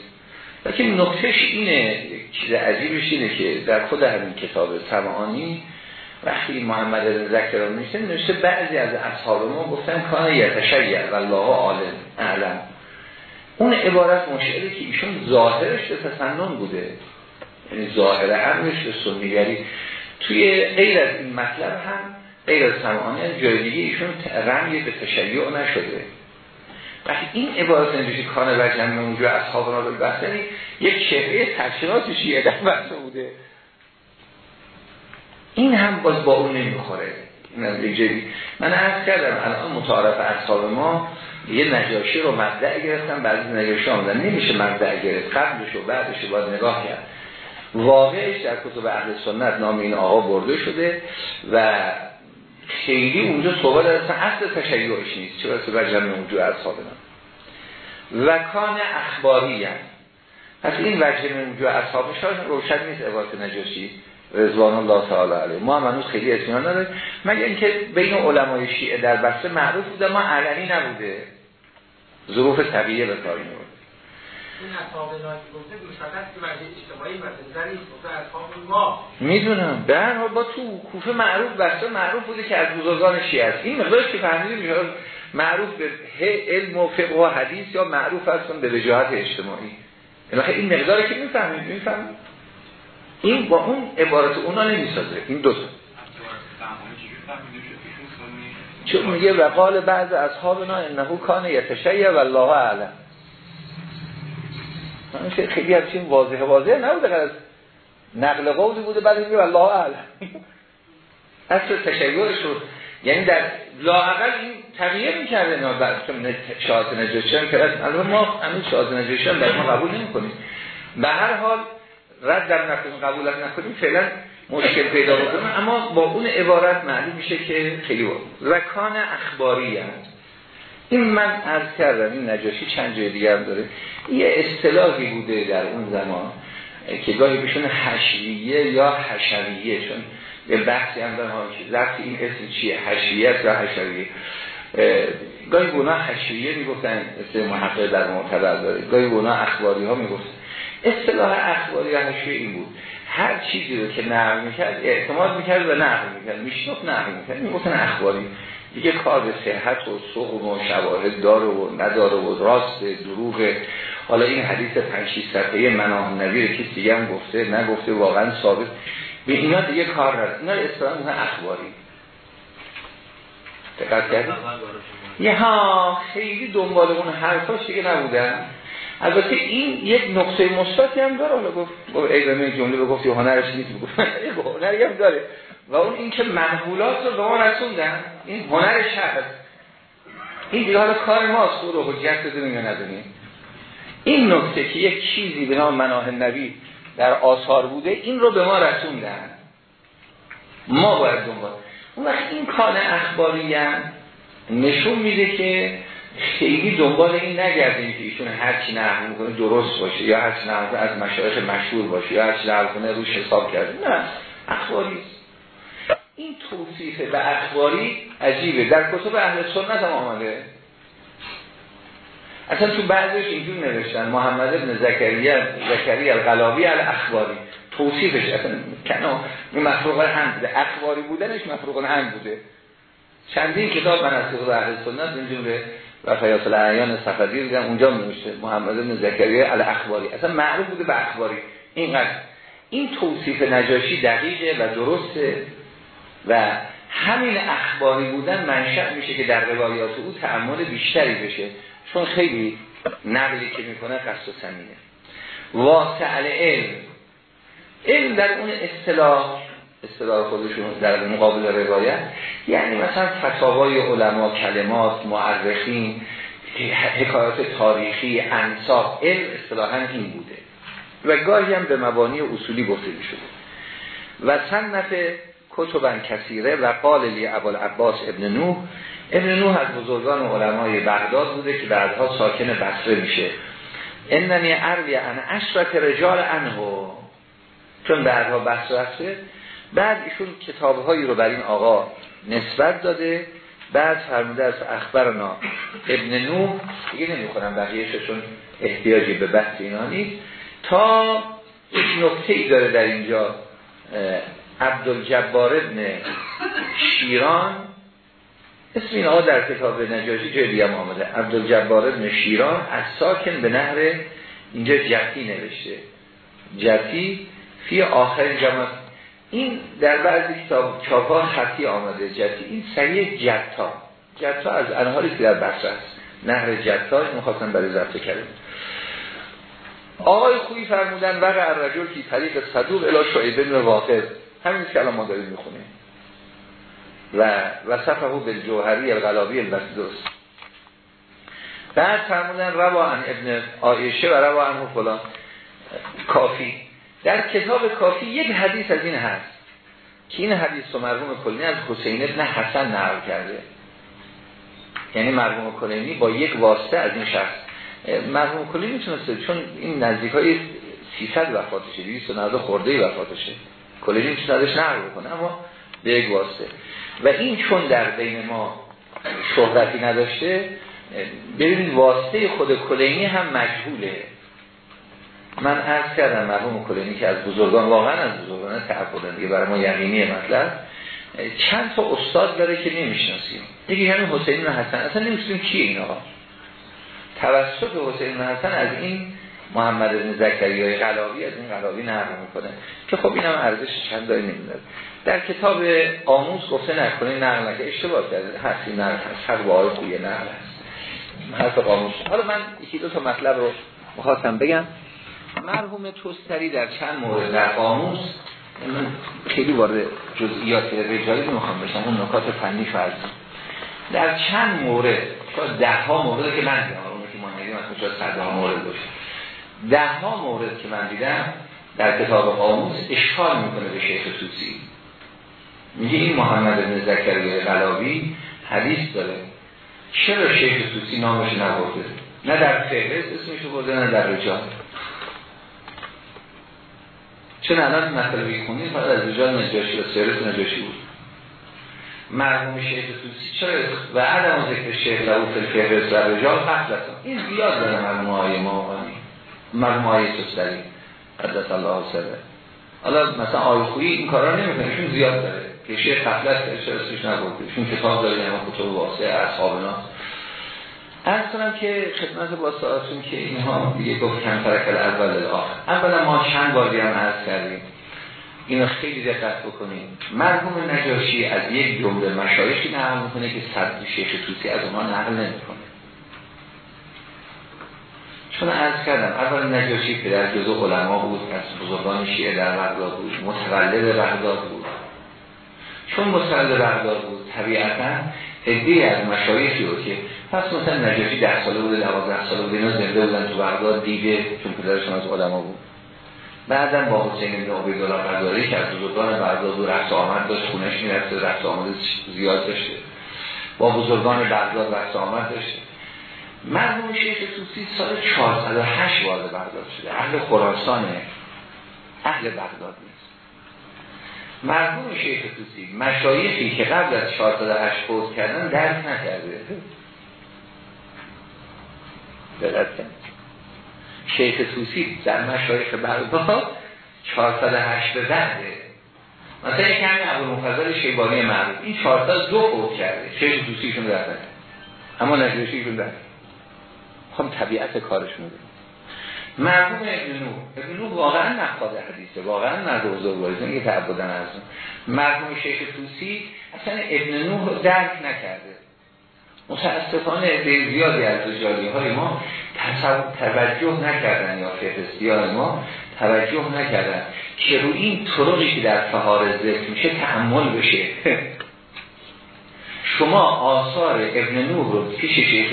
A: لیکن نقطش اینه چیز عجیبش اینه که در خود همین کتاب سمعانی وقتی محمد ذکر میشه نوشته بعضی از اصحاب ما گفتن کانه یتشیر و الله عالم اعلم. اون عبارت مشعره که ایشون ظاهرش به تسنن بوده. یعنی ظاهر همش به سنیگری توی غیر از این مطلب هم غیر از سمعانی جای دیگه ایشون رنگی به تشیع نشده. وقتی این عبارت نجاشی کان و جمع اونجا اصحاب را بحثنی یک چهره تشریات شیعه در بحثه بوده. این هم باز با اون نمی‌خوره. من عرض کردم الان متعارف اصحاب ما یه نجاشی رو مبدع گرفتن بعضی نجاشی آمدن. نمیشه مبدع گرفت. قبلش و بعدش باید نگاه کرد. واقعش در کتب اهل سنت نام این آقا برده شده و خیلی اونجا صحبت از اصل تشیعش نیست. چرا تو جمع اونجا اصحاب و کان اخباری هم. پس این وجه اونجا اصحابش روشن نیست عبارت نجاشی. رضوان الله تعالی علیه. ما هم هنوز خیلی اطمینان نداریم. مگر اینکه بین علمای شیعه در بسته معروف بوده ما علنی نبوده. ظروف طبیعه به نبوده می‌دونم. به هر حال با تو کوفه معروف بسته معروف بوده که از بزرگان شیعه است این مقدارش که فهمیدیم معروف به علم و فقه و حدیث یا معروف هستن به وجاهت اجتماعی. این مقداری که می‌فهمید می‌فهمید. این با اون عبارت اونا نمی‌سازه. این دو تا. چون میگه وقال بعض اصحابنا انه کان یتشیع و الله اعلم. خیلی همچین واضح واضح نبوده از نقل قولی بوده بعد میگه والله اعلم. اصل تشیعش شد یعنی در لاعقل این تغییر می‌کرده نه بعد شاهد نجاشی هم کرد البته ما همین شاهد نجاشی هم در ما قبول نمی کنیم به هر حال رد در نکنیم قبول نکنیم فعلا مشکل پیدا بکنیم اما با اون عبارت معلوم میشه که خیلی رکان اخباری هست این من عرض کردم این نجاشی چند جای دیگر داره. یه اصطلاحی بوده در اون زمان که گاهی بهشون حشویه یا حشویه چون به بحثی هم دارن زفت این اسم چیه؟ حشویه یا حشویه؟ گاهی گناه حشویه می‌گفتن اسم محقق در معتبر داره. گاهی گناه اخباری ها می‌گفتن. اصطلاح اخباری یا حشویه این بود. هر چیزی رو که نقل می‌کرد اعتماد می‌کرد و نقل می‌کرد. میشنف نقل می‌کرد. می‌گفتن اخباری. دیگه کار به صحت و سقم و شواهد داره و نداره و راست دروغ. حالا این حدیث پنشی صفحه مناه نبی رو کسی هم گفته نگفته واقعا ثابت. به اینا دیگه کار هست اینا اصطلاح اخباری. دقت کردیم یه ها خیلی دنبال اون حرفاش دیگه نبودن. البته این یک نقطه مثبتی هم داره. حالا گفت ای جمله به گفت هنرش نیست گفت. هنری هم داره. و اون اینکه محبولات رو به ما رسوندن این هنرش هست این دیگه حالا کار ماست خود رو حجت بدونیم یا ندونیم. این نکته که یک چیزی به نام مناه نبی در آثار بوده این رو به ما رسوندن. ما باید دنبال. اون وقت این کان اخباری هم نشون میده که خیلی دنبال این نگردیم که ایشون هرچی نقل می‌کنه درست باشه یا هرچی نقل از مشایخ مشهور باشه یا هرچی نقل کنه روش حساب کرده نه اخباری. این توصیف به اخباری عجیبه. در کتب اهل سنت هم آمده. اصلا تو بعضش اینجور نوشتن. محمد ابن زکریه زکریه الغلاوی الاخباری. توصیفش اصلا کنا مفروغ هم بوده. اخباری بودنش مفروغ هم بوده. چندین کتاب من از اهل سنت اینجور و فیاس العیان صفدی دیدم اونجا نوشته محمد ابن زکریه الاخباری. اصلا معروف بوده به اخباری. اینقدر. این توصیف نجاشی دقیقه و درسته. و همین اخباری بودن منشأ میشه که در روایات او تعمل بیشتری بشه. چون خیلی نقلی که می‌کنه قصد و سمینه واسع علم علم در اون اصطلاح اصطلاح خودشون در مقابل روایت. یعنی مثلا فتاوای علما کلمات معرخین حکایات تاریخی انصاف علم اصطلاحا این بوده. و گاهی هم به مبانی اصولی گفته می شده و صنف کتبن کثیره و قال لی ابوال عباس ابن نوح. ابن نوح از بزرگان علمای بغداد بوده که بعدها ساکن بصره میشه. اننی عربی ان اشرک رجال انهو چون بعدها بصره هسته بعد ایشون کتابهایی رو بر این آقا نسبت داده بعد فرموده از اخبرنا ابن نوح دیگه نمی‌خونم بقیهشون احتیاجی به بحث اینا نیست. تا یک نکته ای داره در اینجا عبدالجبار ابن شیران. اسم این آقا در کتاب نجاشی جای دیگه آمده. عبدالجبار ابن شیران از ساکن به نهر اینجا جفتی نوشته. جفتی فی آخر جمع این در بعضی کتاب چاپا خطی آمده جدی. این سریع جتا. جتا از انهاری که در بحث است. نهر جتا این خواستن برای ضبط کردیم آقای خویی فرمودن وقع الرجل که طریق صدوق الا شعیب بن واقع همین که الان ما داریم می‌خونیم. و وصفه به جوهری الغلابی البسدوس بعد فرمودن روا ابن آیشه و روا فلان. کافی. در کتاب کافی یک حدیث از این هست که این حدیث رو مرحوم کلینی از حسین ابن حسن نقل کرده. یعنی مرحوم کلینی با یک واسطه از این شخص. مرحوم کلینی می‌تونسته چون این نزدیک های 300 وفاتشه 290 خورده وفاتشه. کلینی می‌تونه ازش نقل بکنه اما به یک واسطه. و این چون در بین ما شهرتی نداشته ببینید واسطه خود کلینی هم مجهوله. من عرض کردم مرحوم کلینی که از بزرگان واقعا از بزرگان تعبدن دیگه برای ما یقینی مطلب. چند تا استاد داره که نمی‌شناسیم. یکی همین حسین و حسن. اصلا نمی‌شناسیم کی این آقا. توسط حسین و حسن از این محمد بن زکریای غلاوی از این غلاوی نقل می‌کنه. که خب اینم ارزش چند داری نمی‌داد در کتاب آموز گفته نکنه نقل نکنه اشتباه کرده. هستی نقل هست. حق با خوی نقل هست. حرف حالا من یکی دو تا مطلب رو مخواستم بگم. مرحوم توستری در چند مورد در قاموس من خیلی وارد جزئیات رجالی نمی‌خوام بشم اون نکات فنی فرض. در چند مورد شاید ده ها مورد که من دیدم اون که ما ندیدیم اصلا شاید صد ها مورد باشه. ده ها مورد که من دیدم در کتاب قاموس اشکال می‌کنه به شیخ توسی. میگه این محمد بن زکریه غلاوی حدیث داره. چرا شیخ توسی نامش نبرده؟ نه در فهرست اسمش برده نه در رجال. چون الان مطلبی خونید فقط از رجال نجاشی و سیرت نجاشی بود. مرحوم شیخ توسی چرا و عدم ذکر شیخ لعو فهرست و رجال قبل این زیاد داره مرحوم های ما مرحوم های توستری قدس الله سره حالا مثلا آیخویی این کارا نمی‌کنه چون زیاد داره. که شیخ قبلت چرا اسمش نبرده چون کتاب داره یعنی کتاب واسه اصحابنا ارز کنم که خدمت با که اینها دیگه گفت کم فرکل اول آخر. اولا ما چند باری هم عرض کردیم. اینو خیلی دقت بکنیم. مرحوم نجاشی از یک جمله مشایخی نقل می‌کنه که صد شیخ توسی از ما نقل نمی‌کنه. چون عرض کردم اول نجاشی که در علما بود از بزرگان شیعه در بغداد بود متولد بغداد بود. چون متولد بغداد بود طبیعتا ادهی از مشایخی رو که پس مثلا نجاشی ده ساله بوده دوازده ساله بوده اینا زنده بودن تو بغداد دیده چون پدرشون از علما بود. بعدم با حسین بن عبیدالله بغدادی که از بزرگان بغداد و رفت آمد داشت خونش می‌رفته رفت آمد زیاد داشته. با بزرگان بغداد رفت آمد داشته. مرحوم شیخ توسی سال 408 وارد بغداد شده. اهل خراسانه اهل بغداد نیست. مرحوم شیخ توسی مشایخی که قبل از 408 فوت کردن درک نکرده. دقت شیخ توسی در مشایخ بغداد 408 به بعده مثلا یک همین ابو مفضل شیبانی معروف. این 400 دو فوت کرده. شیخ توسیشون رفتن. اما نجاشیشون رفت. خب طبیعت کارشون بودیم مرحوم ابن نو. ابن واقعا نقاد حدیثه. واقعا مرد بزرگواری. که تعبدن از مرحوم شیخ توسی اصلا ابن رو درک نکرده. متاسفانه به زیادی از رجالی های ما توجه نکردن یا فهرستی ما توجه نکردن که رو این طرقی که در فهار ذکر میشه تعمل بشه. شما آثار ابن نور رو پیش شیخ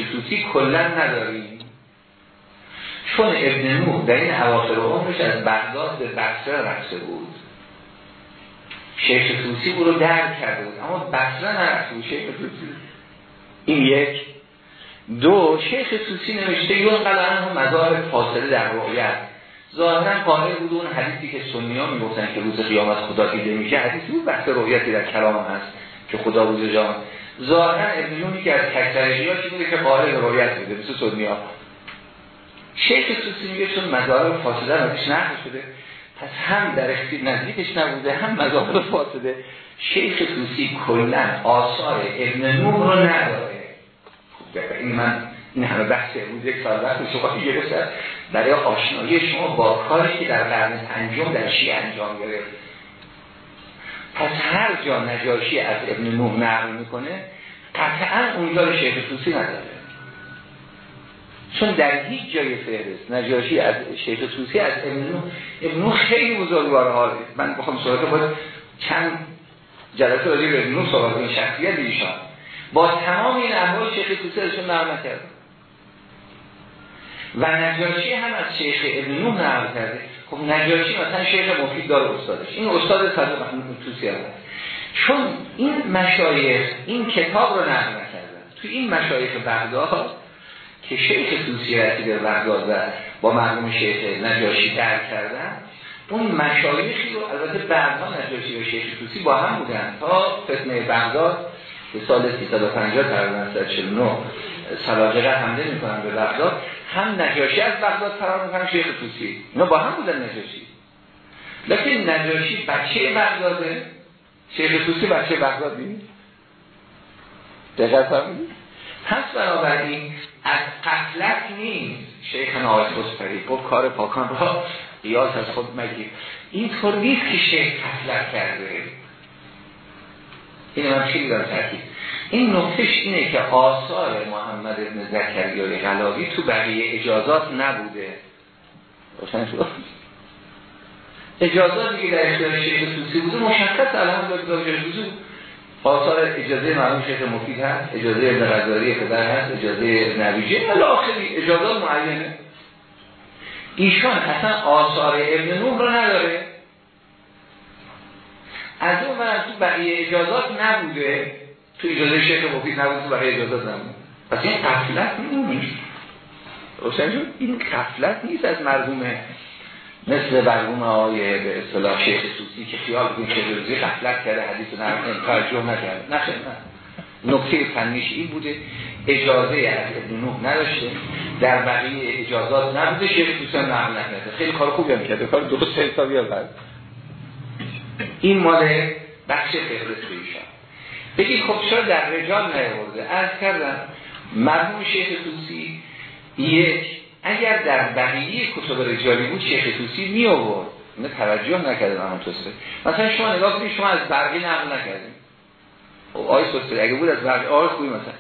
A: کلا ندارید چون ابن نور در این اواخر عمرش از بغداد به بصره رفته بود. شیخ توسی او رو درک کرده بود. اما بصره نرفته بود. شیخ توسی این یک. دو شیخ توسی نوشته یون قدر هم مدار فاصله در رویت ظاهرا قائل بود اون حدیثی که سنی ها می‌گفتن که روز قیامت خدا دیده میشه. حدیثی بود بحث رویتی در کلام هست که خدا روز جان. ظاهرا ابن که از تکترشی ها بوده که قائل رویت بوده مثل سنی ها شیخ توسی میگه چون مدار فاصله ازش نقل شده پس هم در نزدیکش نبوده هم مدار فاصله شیخ توسی کلا آثار ابن نور رو نداره. خوب این من این همه بحث امروز یک سال وقت شما گرفت برای آشنایی شما با کاری که در قرن پنجم در شیعه انجام گرفت. پس هر جا نجاشی از ابن نوح نقل می‌کنه قطعا اونجا شیخ توسی نداره. چون در هیچ جای فهرست نجاشی از شیخ توسی از ابن نوح ابن نوح خیلی بزرگوار حاله من بخوام صحبت باید چند جلسه راجع به ابن نوح صحبت این شخصیت ایشان. با تمام این احوال شیخ توسی ازشون نقل نکرده. و نجاشی هم از شیخ ابن نوح نقل کرده. خب نجاشی مثلا شیخ مفید داره استادش. این استاد صدق محمود توسی هم چون این مشایخ این کتاب رو نقل نکردن تو این مشایخ بغداد که شیخ توسی رسید بغداد و با مرحوم شیخ نجاشی درک کردن اون مشایخی رو البته بعدها نجاشی و شیخ توسی با هم بودن تا فتنه بغداد به سال 350 تقریبا 149 سلاجقه حمله می‌کنن به بغداد هم نجاشی از بغداد فرار می‌کنن شیخ توسی اینا با هم بودن نجاشی. لیکن نجاشی بچه بغداده. شیخ توسی بچه بغداد نیست دقیق فرمودید؟ پس بنابراین از قتلت نیست. شیخ نهای خسفری خب کار پاکان را قیاس از خود مگیر. اینطور نیست که شیخ قتلت کرده. این من خیلی دارم ترکیب این نقطش اینه که آثار محمد ابن زکریای غلاوی تو بقیه اجازات نبوده. روشن شد؟ اجازاتی که در اختیار شیخ توسی بوده مشخص که وجود آثار اجازه معلوم شیخ مفید هست اجازه ابن غزالی پدر هست اجازه نویجه الاخری اجازات معینه. ایشان اصلا آثار ابن نوح رو نداره. از اون برای تو بقیه اجازات نبوده. تو اجازه شیخ مفید نبوده تو بقیه اجازات نبوده. پس این قفلت نیست این قفلت نیست از مرحومه مثل مرحوم آقای به اصطلاح شیخ سوسی که خیال بود که روزی قفلت کرده حدیث رو ترجمه نکرده. نه نکته فنیش این بوده اجازه از ابن نداشته. در بقیه اجازات نبوده شیخ سوسی هم نقل نکرده. خیلی کار خوبی هم کرده. کار درست حسابی هم این مال بخش فهرست ایشان. بگید خب چرا در رجال نیورده از کردم مرحوم شیخ توسی یک اگر در بقیه کتب رجالی بود شیخ توسی می آورد. نه توجه نکرده من توسه مثلا شما نگاه کنید شما از برقی نقل نکردید. خب آی سوسه اگه بود از برقی آی خوبی مثلا.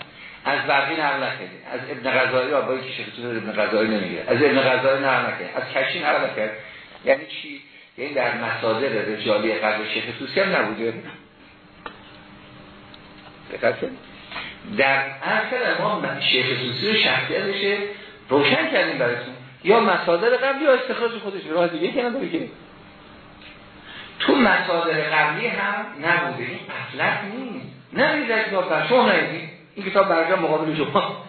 A: از برقی نقل نکردید. از ابن غزالی آبایی که شیخ توسی ابن غزالی نمی‌گیره. از ابن غزالی نقل نکرد از کشی نقل نکرد یعنی چی؟ یعنی در مصادر رجالی قبل شیخ توسی هم نبوده در اصل ما شیخ توسی رو شخصیتش روشن کردیم براتون. یا مصادر قبلی یا استخراج خودش. راه دیگه که نداره تو مصادر قبلی هم نبوده. این اصلت نیست. نمی‌دید در کتاب بر شما این کتاب برجام مقابل شما.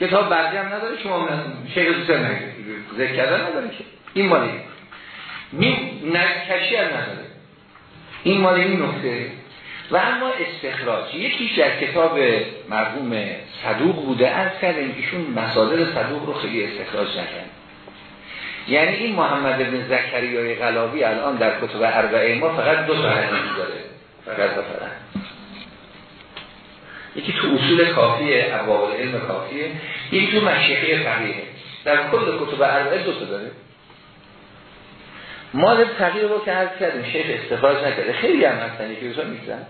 A: کتاب برجام نداره شما شیخ توسی نمی‌دید ذکر کردن نداره که. این مالی کشی هم نداره. این مال این نکته و اما استخراج یکیش در کتاب مرحوم صدوق بوده از کردن ایشون مصادر صدوق رو خیلی استخراج نکرد. یعنی این محمد بن زکریای غلاوی الان در کتب اربعه ما فقط دو تا حدیث داره. فقط و فقط یکی تو اصول کافیه ابواب علم کافیه. یکی تو مشیخه فقیه. در کل کتب اربعه دو تا داره. مال تغییر رو که عرض کردیم شیخ استخراج نکرده. خیلی هم هستن یکی روزا میزن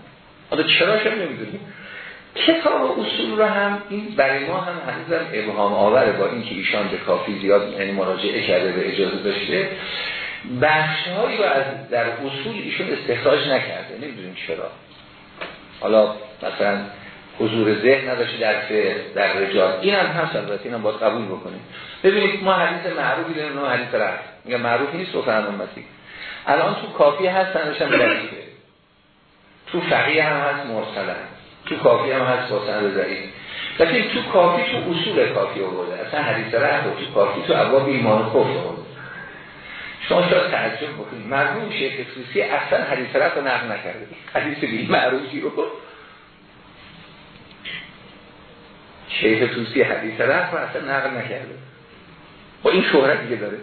A: حالا چرا شما نمی‌دونیم کتاب اصول رو هم این برای ما هم هنوزم ابهام آوره با اینکه ایشان به کافی زیاد یعنی مراجعه کرده به اجازه داشته. بخشهایی رو از در اصول ایشون استخراج نکرده. نمی‌دونیم چرا. حالا مثلا حضور ذهن نداشته در در رجال. این هم هست البته این هم باید قبول بکنیم. ببینید ما حدیث معروفی داریم نه حدیث رفع. میگه معروف نیست رفع عن امتی الان تو کافی هست سندشم ضعیفه تو فقیه هم هست مرسله تو کافی هم هست با سند ضعیف. لیکن تو کافی تو اصول کافی آورده. اصلا حدیث رفع تو کافی تو ابواب ایمان و کفر آورده. شما شاید تعجب بکنید. مرحوم شیخ طوسی اصلا حدیث رفع رو نقل نکرده. حدیث بی معروفی رو. شیخ توسی حدیث رو اصلا نقل نکرده. با این شهرت دیگه داره.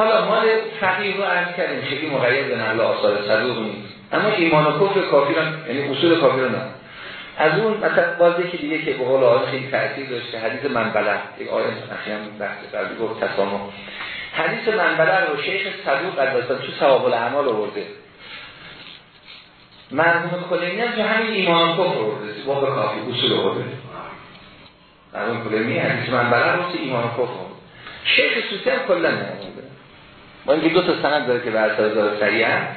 A: حالا مال فقیه رو عرض کردیم خیلی مقید به نقل آثار صدوق نیست. اما ایمان و کفر کافی رو یعنی اصول کافی رو نه. از اون مثلا باز یکی دیگه که به قول آقای خیلی تأثیر داشته حدیث منبله یک آیه اخیراً بحث قبلی گفت تسامح. حدیث منبله رو شیخ صدوق قدسان تو ثواب الاعمال آورده. مرحوم کلینی هم که همین ایمان کفر برده با به کافی اصول برده مرحوم کلینی حدیث من بلد رفت ایمان کفر شیخ سوسی هم کلا نمونده. با اینکه دو تا سند داره که بر اثر داره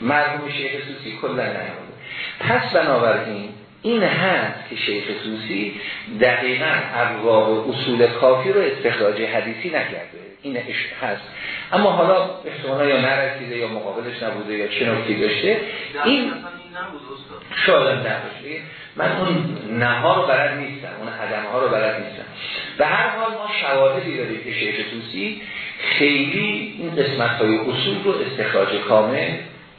A: مرحوم شیخ سوسی کلا نمونده پس بنابراین این هست که شیخ سوسی دقیقا ابواب اصول کافی رو استخراج حدیثی نکرده. این هست. اما حالا احتمالا یا نرسیده یا مقابلش نبوده یا چه نکتی داشته این شاید نباشه من اون نها رو بلد نیستم اون عدم ها رو بلد نیستم. به هر حال ما شواهدی داریم که شیخ توسی خیلی این قسمت های اصول رو استخراج کامل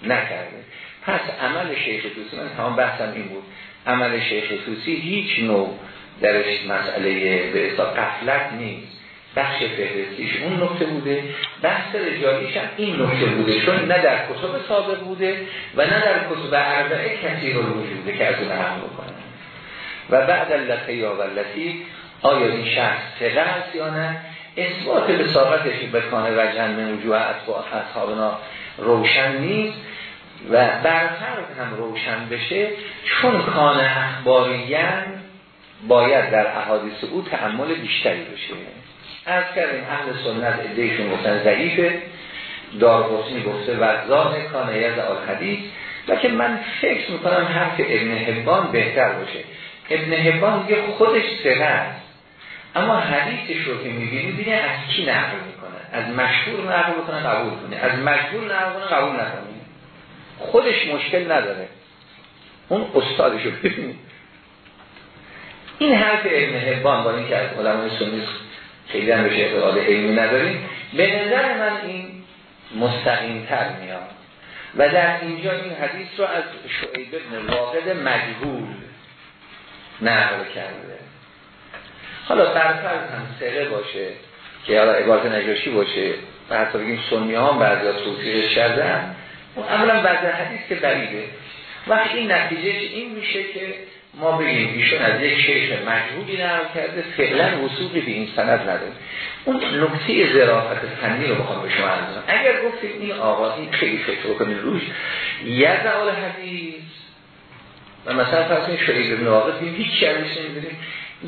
A: نکرده. پس عمل شیخ توسی من تمام بحثم این بود عمل شیخ توسی هیچ نوع درش مسئله به حساب قفلت نیست. بخش فهرستیش اون نکته بوده. بحث رجالیش هم این نکته بوده چون نه در کتب سابق بوده و نه در کتب اربعه کسی رو وجوده که از اون هم بکنه و بعد اللطه یا ولتی آیا این شخص سقه هست یا نه؟ اثبات به سابقش بکانه و جن وجوه اصحابنا روشن نیست و برفرد هم روشن بشه چون کان اخباریان باید در احادیث او تعمل بیشتری بشه از کردیم اهل سنت ادهشون گفتن ضعیفه. دارقسمی گفته وزان کانه ید حدیث و که من فکر می‌کنم حرف ابن حبان بهتر باشه. ابن حبان دیگه خودش سره است. اما حدیثش رو که می‌بینی دیگه از کی نقل می‌کنه؟ از مشهور نقل بکنه قبول کنه از مشهور نقل کنه قبول نکنه خودش مشکل نداره. اون استادش رو ببینید این حرف ابن حبان با اینکه از علمای سنی خیلی هم بهش اعتقاد علمی نداریم. به نظر من این مستقیم تر میاد. و در اینجا این حدیث رو از شعیب ابن واقد مجهول نقل کرده. حالا برفرض هم سره باشه که حالا عبارت نجاشی باشه و حتی بگیم سنی ها بعضی ها توصیقش کردن. اولا بعضی حدیث که بریده وقتی این نتیجه این میشه که ما بگیم ایشون از یک شیخ مجهولی نقل کرده فعلا وصولی به این سند نداره اون نکته ظرافت فنی رو بخوام به شما ارزم اگر گفتیم این آقا این خیلی فکر بکنید روش یزعال حدیث و مثلا فرض کنید شعیب بن واقع بیم هیچ شرمیش نمی‌دونیم.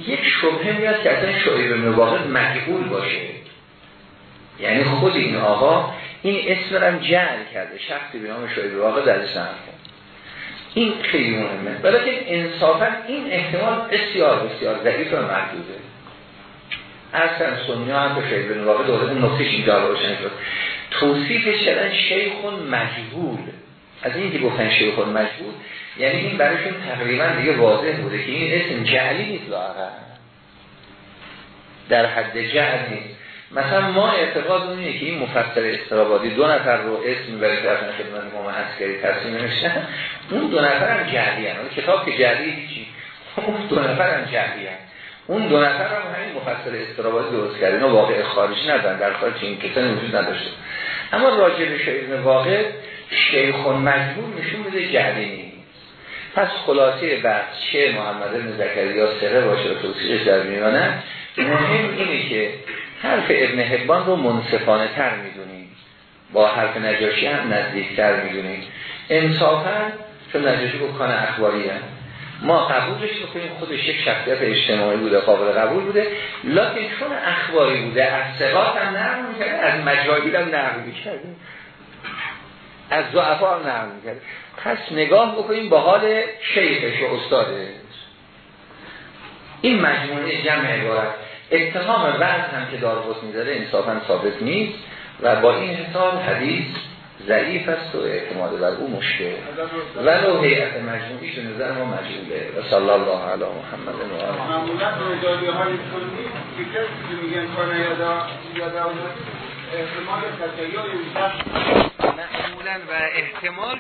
A: یک شبهه میاد که اصلا شعیب بن واقع مجهول باشه. یعنی خود این آقا این اسم رو هم جعل کرده. شخصی به نام شعیب واقع درش نرفت این خیلی مهمه. ولیکن انصافا این احتمال بسیار بسیار ضعیف و محدوده. اصلا سنی ها هم به خیلی به واقع دوله اون نقطه اینجا روشن شد. توصیفش کردن شیخون مجبول از این که گفتن شیخون مجبول یعنی این برایشون تقریبا دیگه واضح بوده که این اسم جعلی نیست لاغر در حد جعل نیست. مثلا ما اعتقاد اینه که این مفسر استرابادی دو نفر رو اسم برای طرف خدمت امام عسکری تصمیم نمیشن اون دو نفر هم جهلی هم. کتاب که جهلی هیچی اون دو نفر هم جهلی هم. اون دو نفر هم همین مفسر استرابادی درست کرد اینا واقع خارجی ندارن. در خارج این کتاب وجود نداشته. اما راجع به شیخ واقع شیخ مجبور نشون بده جهلی نیست. پس خلاصه بحث چه محمد بن زکریا سره باشه و توصیحش در میانه مهم اینه که حرف ابن حبان رو منصفانه تر می‌دونیم. با حرف نجاشی هم نزدیکتر می‌دونیم. انصافا چون نجاشی گفت کان اخباری هم. ما قبولش بکنیم خودش یک شخصیت اجتماعی بوده قابل قبول بوده لکن چون اخباری بوده از ثقات هم نقل می‌کرده از مجاهیل هم نقل می‌کرده از ضعفا هم نقل می‌کرده پس نگاه بکنیم با حال شیخش و استادش. این مجموعه جمع عبارت. اتهام وزن هم که داربوس میداره انصافا ثابت نیست و با این حساب حدیث ضعیف است و اعتماد بر او مشکل. ولو هیئت مجموعی به نظر ما مجموعه و صلی الله علی محمد و آله.
C: معمولا رویدادی های کنی که کسی میگن کانه یادا یادا احتمال تطیار معمولا
A: و احتمال